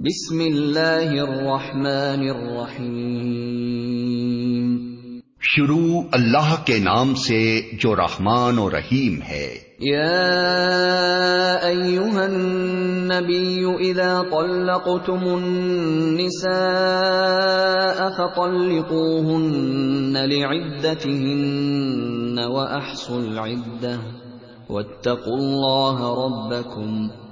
بسم اللہ الرحمن الرحیم۔ شروع اللہ کے نام سے جو رحمان و رحیم ہے۔ یا ایوہا النبی اذا طلقتم النساء فطلقوهن لعدتهن وأحصوا العدة واتقوا الله ربكم۔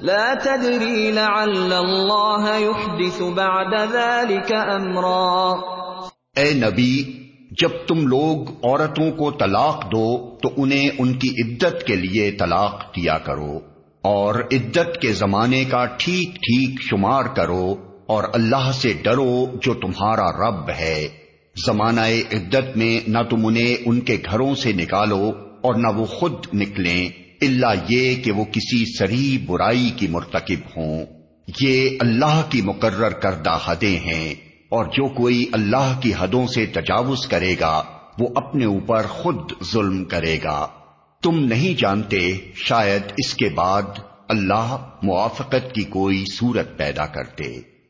لا تدری لعل اللہ يحدث بعد ذلك امرا اے نبی، جب تم لوگ عورتوں کو طلاق دو، تو انہیں ان کی عدت کے لیے طلاق دیا کرو اور عدت کے زمانے کا ٹھیک ٹھیک شمار کرو اور اللہ سے ڈرو جو تمہارا رب ہے۔ زمانہ عدت میں نہ تم انہیں ان کے گھروں سے نکالو اور نہ وہ خود نکلیں۔ اللہ یہ کہ وہ کسی سری برائی کی مرتکب ہوں۔ یہ اللہ کی مقرر کردہ حدیں ہیں اور جو کوئی اللہ کی حدوں سے تجاوز کرے گا، وہ اپنے اوپر خود ظلم کرے گا۔ تم نہیں جانتے شاید اس کے بعد اللہ موافقت کی کوئی صورت پیدا کرتے۔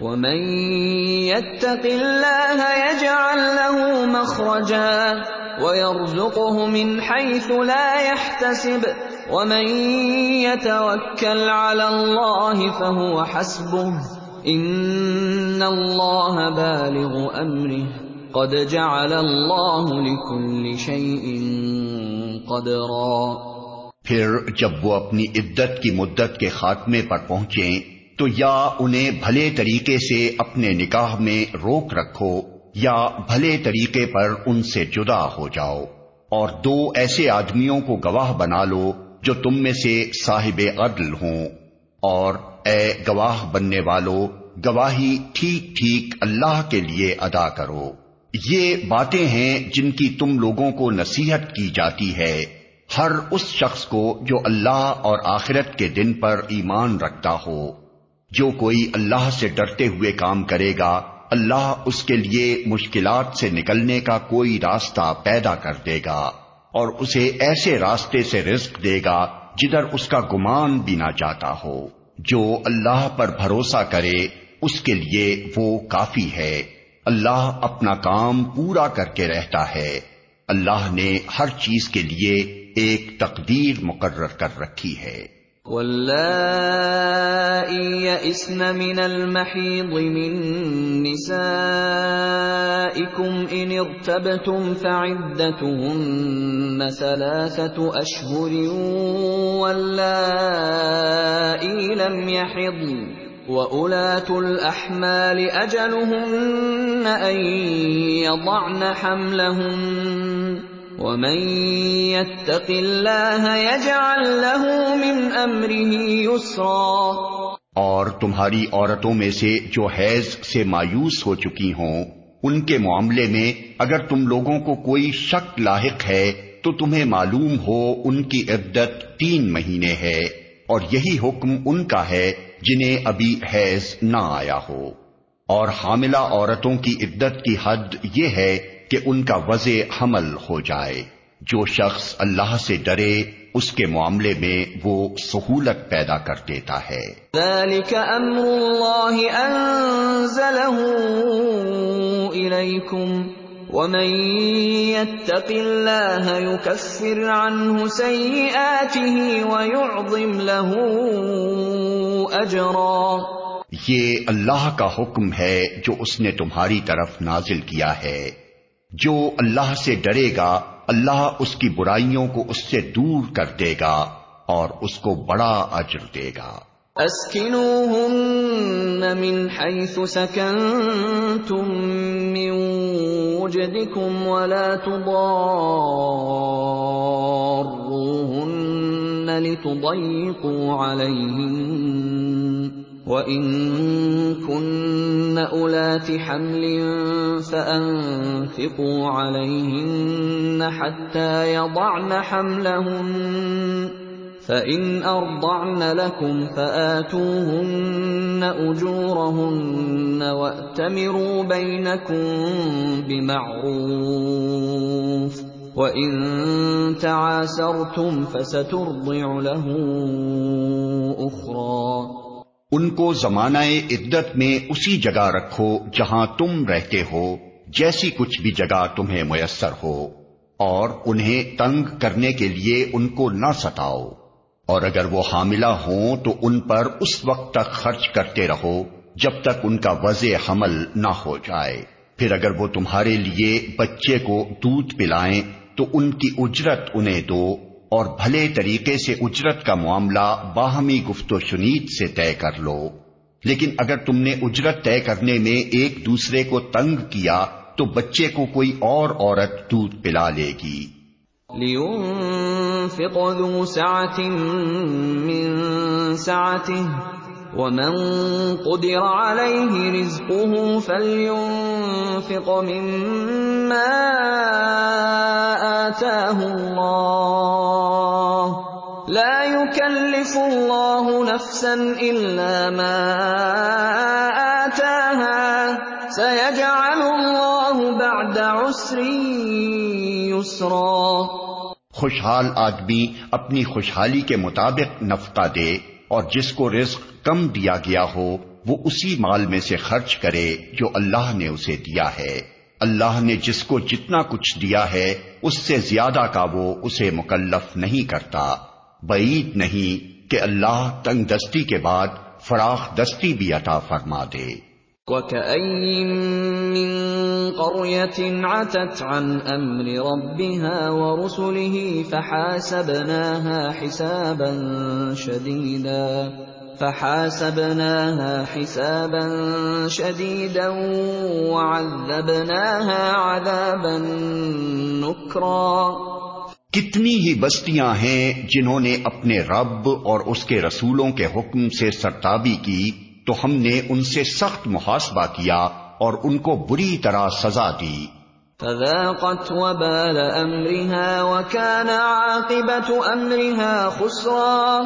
ومن يتق الله يجعل له مخرجا ويرزقه من حيث لا يحتسب ومن يتوكل على الله فهو حسبه ان الله بالغ امره قد جعل الله لكل شيء قدرا پھر جب وہ اپنی عدت کی مدت کے خاتمے پر پہنچیں تو یا انہیں بھلے طریقے سے اپنے نکاح میں روک رکھو، یا بھلے طریقے پر ان سے جدا ہو جاؤ۔ اور دو ایسے آدمیوں کو گواہ بنا لو جو تم میں سے صاحب عدل ہوں۔ اور اے گواہ بننے والو، گواہی ٹھیک ٹھیک اللہ کے لیے ادا کرو۔ یہ باتیں ہیں جن کی تم لوگوں کو نصیحت کی جاتی ہے۔ ہر اس شخص کو جو اللہ اور آخرت کے دن پر ایمان رکھتا ہو۔ جو کوئی اللہ سے ڈرتے ہوئے کام کرے گا، اللہ اس کے لیے مشکلات سے نکلنے کا کوئی راستہ پیدا کر دے گا اور اسے ایسے راستے سے رزق دے گا جدھر اس کا گمان بھی نہ جاتا ہو۔ جو اللہ پر بھروسہ کرے، اس کے لیے وہ کافی ہے۔ اللہ اپنا کام پورا کر کے رہتا ہے۔ اللہ نے ہر چیز کے لیے ایک تقدیر مقرر کر رکھی ہے۔ واللائي يئسن من المحيض من نسائكم إن ارتبتم فعدتهن ثلاثة أشهر واللائي لم يحضن وأولات ومن يتق الله يجعل له من امره يسرا اور تمہاری عورتوں میں سے جو حیض سے مایوس ہو چکی ہوں، ان کے معاملے میں اگر تم لوگوں کو کوئی شک لاحق ہے، تو تمہیں معلوم ہو ان کی عدت تین مہینے ہے، اور یہی حکم ان کا ہے جنہیں ابھی حیض نہ آیا ہو۔ اور حاملہ عورتوں کی عدت کی حد یہ ہے کہ ان کا وضع حمل ہو جائے۔ جو شخص اللہ سے ڈرے اس کے معاملے میں وہ سہولت پیدا کر دیتا ہے۔ ذلك امر اللہ انزله الیکم ومن يتق الله يكفر عنه سيئاته ويعظم له اجرا یہ اللہ کا حکم ہے جو اس نے تمہاری طرف نازل کیا ہے۔ جو اللہ سے ڈرے گا، اللہ اس کی برائیوں کو اس سے دور کر دے گا اور اس کو بڑا اجر دے گا۔ اسکنوهن من حيث سكنتم من وجدكم ولا تضاروهن لتضيقوا عليهن وَإِن كُنَّ أُولَاتِ حَمْلٍ فَأَنفِقُوا عَلَيْهِنَّ حَتَّى يَضَعْنَ حَمْلَهُنَّ فَإِنْ أَرْضَعْنَ لَكُمْ فَآتُوهُنَّ أُجُورَهُنَّ وَأْتَمِرُوا بَيْنَكُمْ بِمَعْرُوفٍ وَإِن تَعَاسَرْتُمْ فَسَتُرْضِعُ لَهُ أُخْرَى ان کو زمانہ عدت میں اسی جگہ رکھو جہاں تم رہتے ہو، جیسی کچھ بھی جگہ تمہیں میسر ہو، اور انہیں تنگ کرنے کے لیے ان کو نہ ستاؤ۔ اور اگر وہ حاملہ ہوں تو ان پر اس وقت تک خرچ کرتے رہو جب تک ان کا وضع حمل نہ ہو جائے۔ پھر اگر وہ تمہارے لیے بچے کو دودھ پلائیں تو ان کی اجرت انہیں دو۔ اور بھلے طریقے سے اجرت کا معاملہ باہمی گفت و شنید سے طے کر لو۔ لیکن اگر تم نے اجرت طے کرنے میں ایک دوسرے کو تنگ کیا، تو بچے کو کوئی اور عورت دودھ پلا لے گی۔ ومن قدر عليه رزقه فلينفق مما آتاه الله لا يكلف الله نفسا إلا ما آتاها سيجعل الله بعد عسر يسرا خوشحال آدمی اپنی خوشحالی کے مطابق نفقہ دے۔ اور جس کو رزق کم دیا گیا ہو، وہ اسی مال میں سے خرچ کرے جو اللہ نے اسے دیا ہے۔ اللہ نے جس کو جتنا کچھ دیا ہے، اس سے زیادہ کا وہ اسے مکلف نہیں کرتا۔ بعید نہیں کہ اللہ تنگ دستی کے بعد فراخ دستی بھی عطا فرما دے۔ وَكَأَيِّن مِّن قَرْيَةٍ عَتَتْ عَنْ أَمْرِ رَبِّهَا وَرُسُلِهِ فَحَاسَبْنَاهَا حِسَابًا شَدِيدًا فَحَاسَبْنَاهَا حِسَابًا شَدِيدًا وَعَذَّبْنَاهَا عَذَابًا نُكْرًا کتنی ہی بستیاں ہیں جنہوں نے اپنے رب اور اس کے رسولوں کے حکم سے سرتابی کی تو ہم نے ان سے سخت محاسبہ کیا اور ان کو بری طرح سزا دی۔ فذاقت وبال امرها وكان عاقبت امرها خسرا۔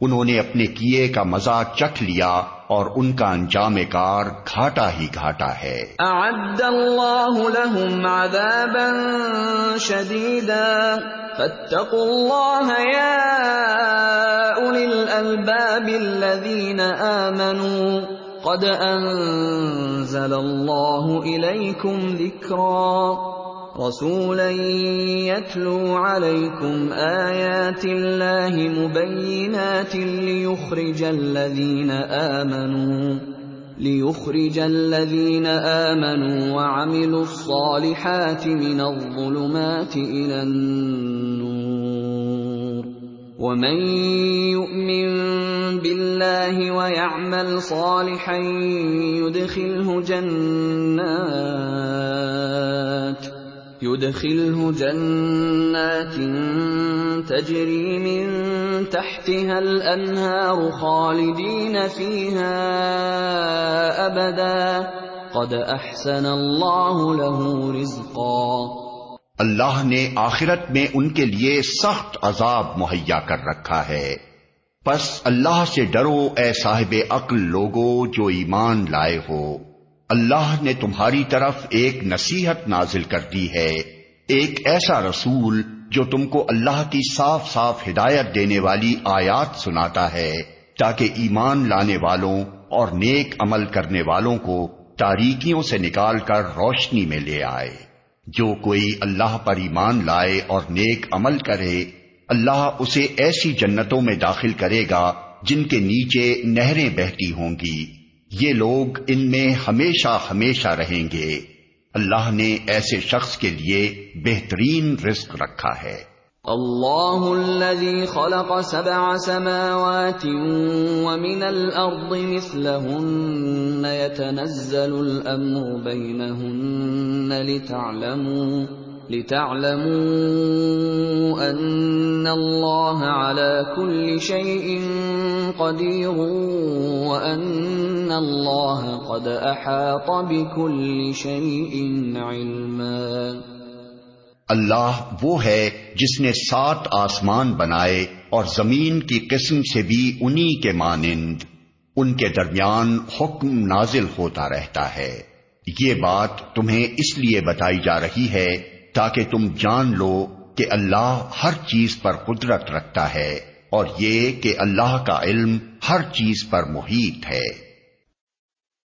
انہوں نے اپنے کیے کا مزہ چکھ لیا اور ان کا انجام کار گھاٹا ہی گھاٹا ہے۔ اعد اللہ لهم عذابا شدیدا فاتقوا اللہ یا اولی الالباب الذین آمنوا. قد انزل اللہ الیکم ذکرا رسولا يتلو عليكم آيات الله مبينات ليخرج الذين آمنوا، ليخرج الذين آمنوا وعملوا الصالحات من الظلمات إلى النور. ومن يؤمن بالله ويعمل صالحا يدخله جنات. يدخله جنات تجري من تحتها الأنهار خالدين فيها أبدا. قد أحسن الله له رزقا. اللہ نے آخرت میں ان کے لیے سخت عذاب مہیا کر رکھا ہے۔ پس اللہ سے ڈرو اے صاحب عقل لوگو جو ایمان لائے ہو۔ اللہ نے تمہاری طرف ایک نصیحت نازل کر دی ہے۔ ایک ایسا رسول جو تم کو اللہ کی صاف صاف ہدایت دینے والی آیات سناتا ہے، تاکہ ایمان لانے والوں اور نیک عمل کرنے والوں کو تاریکیوں سے نکال کر روشنی میں لے آئے۔ جو کوئی اللہ پر ایمان لائے اور نیک عمل کرے، اللہ اسے ایسی جنتوں میں داخل کرے گا جن کے نیچے نہریں بہتی ہوں گی۔ یہ لوگ ان میں ہمیشہ ہمیشہ رہیں گے۔ اللہ نے ایسے شخص کے لیے بہترین رزق رکھا ہے۔ اللہ الذي خلق سبع سماوات ومن الارض مثلهن يتنزل الامر بينهن لتعلموا لتعلموا ان الله على كل شيء قدير وان الله قد احاط بكل شيء علما. اللہ وہ ہے جس نے سات آسمان بنائے اور زمین کی قسم سے بھی انہی کے مانند، ان کے درمیان حکم نازل ہوتا رہتا ہے۔ یہ بات تمہیں اس لیے بتائی جا رہی ہے تاکہ تم جان لو کہ اللہ ہر چیز پر قدرت رکھتا ہے اور یہ کہ اللہ کا علم ہر چیز پر محیط ہے۔